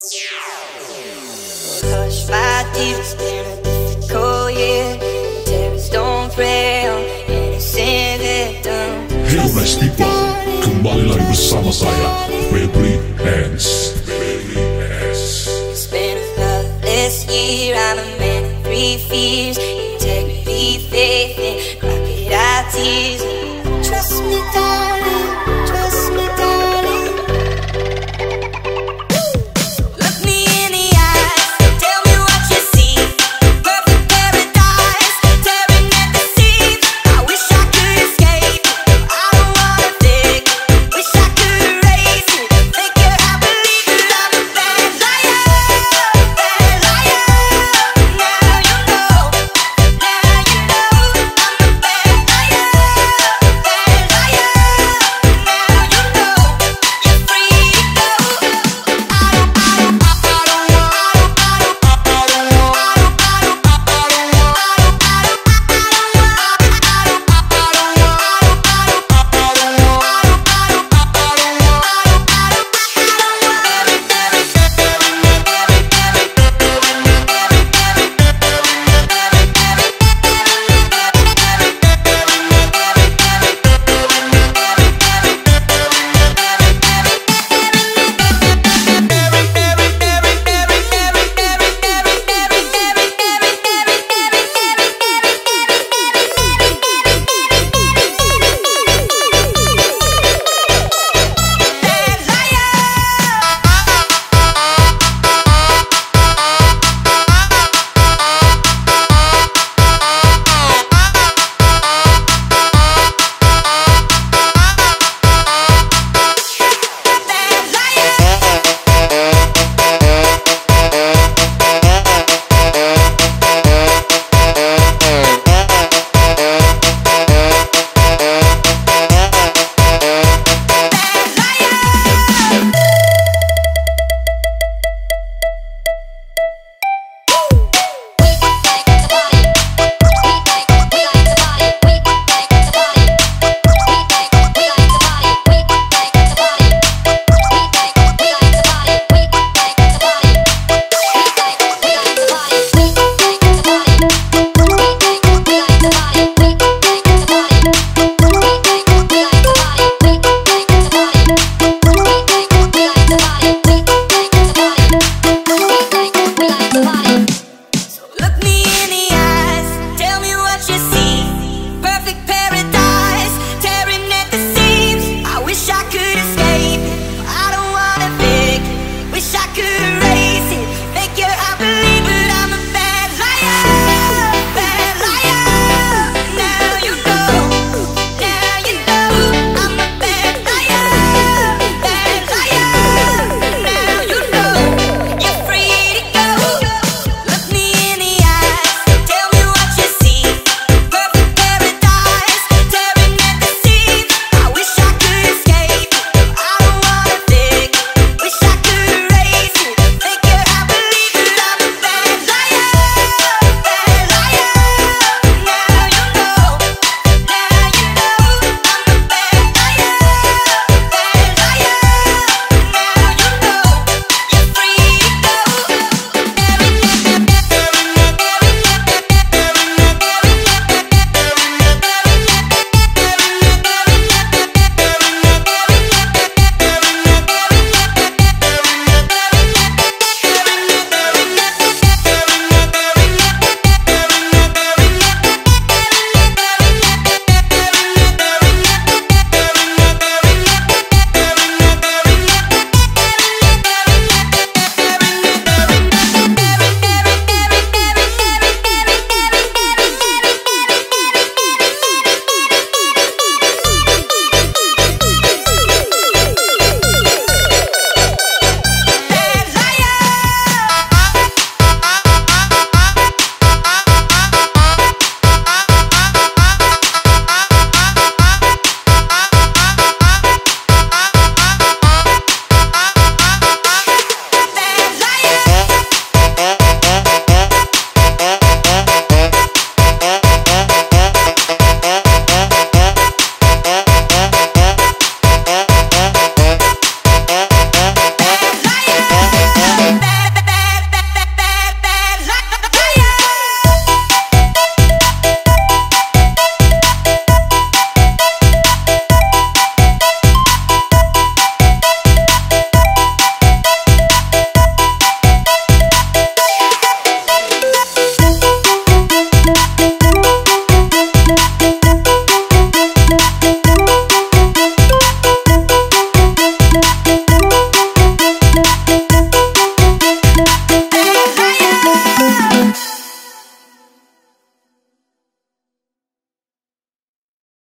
Hush my tears, been a difficult year. Terrorists don't prey on innocent victims. Hello nice people, kembali lagi bersama saya Febri Hands. It's been a loveless year. I'm a man of three fears.